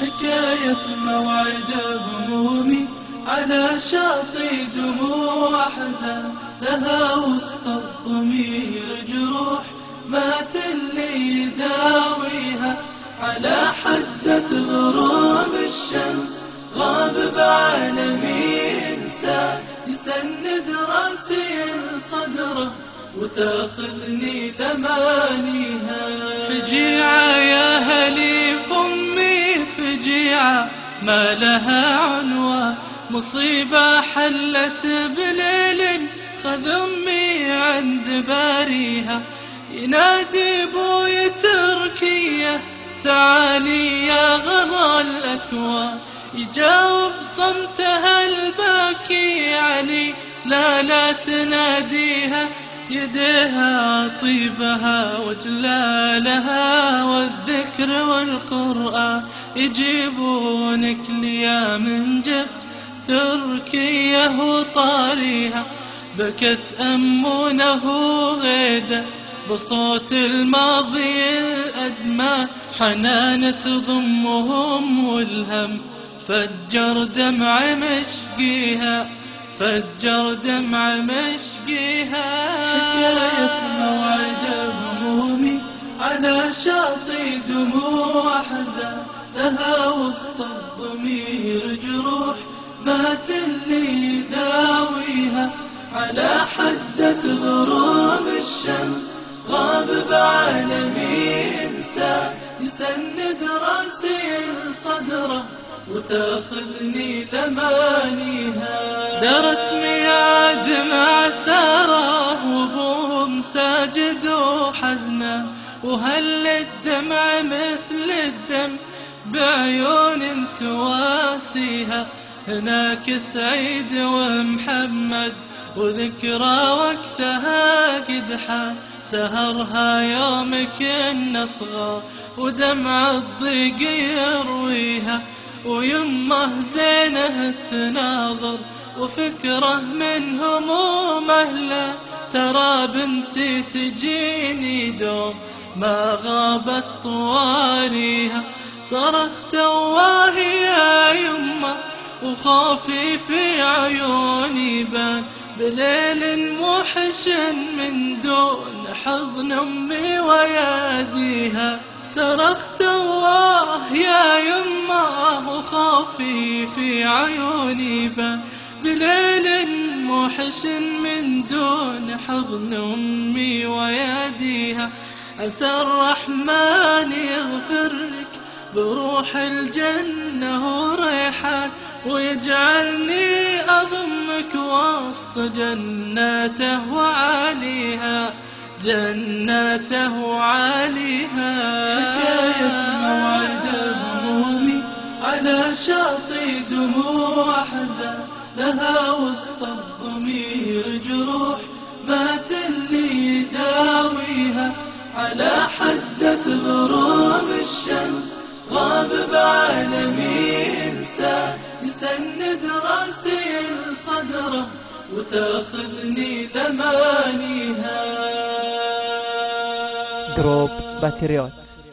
حكاية موعد همومي. على شاطئ دموع أحزان. لها وسط الضمير جروح. مات اللي يداويها. على حزة غروب الشمس. غاب بعالمي إنسان. يسند رأسي صدره. وتأخذني لمانيها فجيعة يا هلي فمي فجيعة ما لها عنوان. مصيبة حلت بليل خذ أمي عند باريها. ينادي بوي تركية تعالي يا غلا الأكوان. يجاوب صمتها الباكي علي لا لا تناديها. يديها طيبها وجلالها والذكر والقرآن يجيبونك ليا من جبت تركية وطاريها بكت أمونة غيدة بصوت الماضي الأزمان حنان تضمهم والهم فجر دمع مشقيها فجر دمع مشقيها. حكاية موعد همومي. على شاطئ دموع حزان لها وسط الضمير جروح. مات اللي يداويها. على حزة غروب الشمس. غاب بعالمي إنسان. يسند رأسي صدره وتاخذني لمانيها درت ميعاد مع سارة وابوهم ساجد وحزنة. وهل الدمع مثل الدم بعيون تواسيها؟ هناك سعيد ومحمد وذكرى وقتها قد حان سهرها يومك النصغى ودمع الضيق يرويها. ويمه زينه تناظر وفكره من هموم أهله ترى بنتي تجيني دوم ما غابت طواريها. صرخت واه يا يمه وخوفي في عيوني بان. بليل موحش من دون حضن أمي وياديها. صرخت الله وخوفي في عيوني بان بليل موحش من دون حضن أمي وياديها عسى الرحمن يغفر لك بروح الجنة وريحان ويجعلني أضمك وسط جناته وعاليها جناته وعاليها. حكاية موعد. شاطئ دموع حزان لها وسط الضمير جروح. مات اللي يداويها على حزة غروب الشمس. غاب بعالمي إنسان يسند رأسي صدره وتأخذني لمانيها دروب باتريوت.